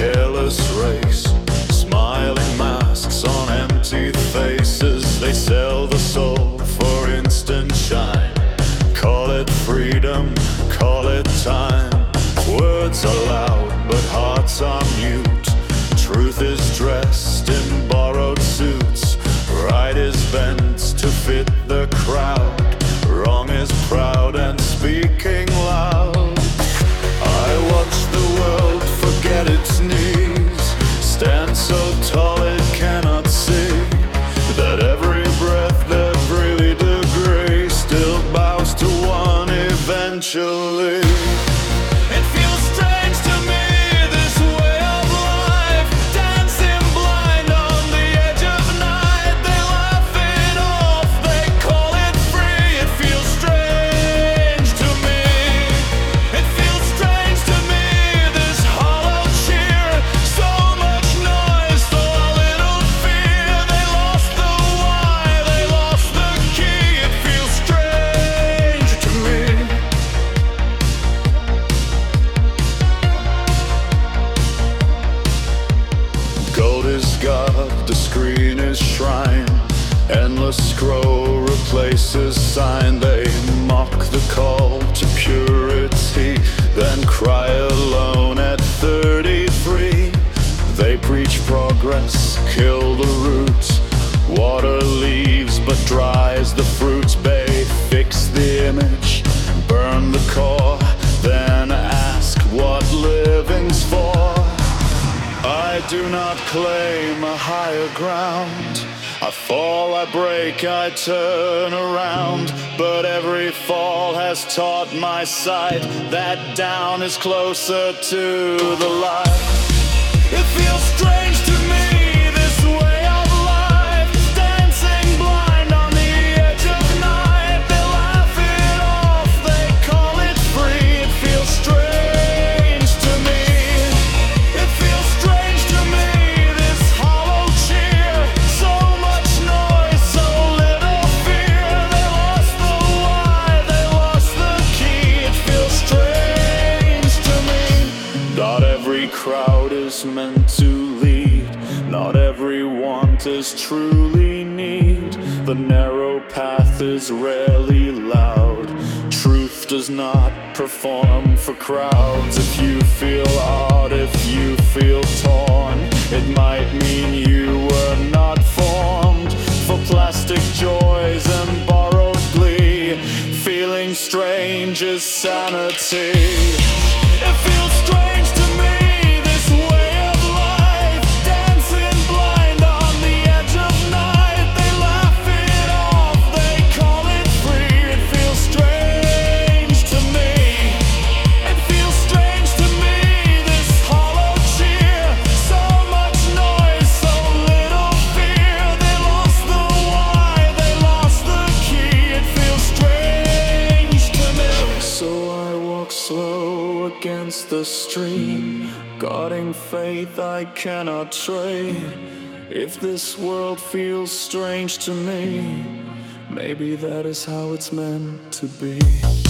careless race. Smiling masks on empty faces. They sell the soul for instant shine. Call it freedom, call it time. Words are loud, but hearts are mute. Truth is dressed in borrowed suits. Right is bent to fit the crowd. Wrong is proud is shrine. Endless scroll replaces sign. They mock the call to purity, then cry alone at 33. They preach progress, kill the roots. Water leaves but dries the fruits. Bay fix the image, burn the core, then ask what living's for. I do not claim a higher ground. I fall, I break, I turn around. But every fall has taught my sight that down is closer to the light. Is meant to lead. Not every want is truly need. The narrow path is rarely loud. Truth does not perform for crowds. If you feel odd, if you feel torn, it might mean you were not formed for plastic joys and borrowed glee. Feeling strange is sanity. Against the stream, guarding faith I cannot trade. If this world feels strange to me, maybe that is how it's meant to be.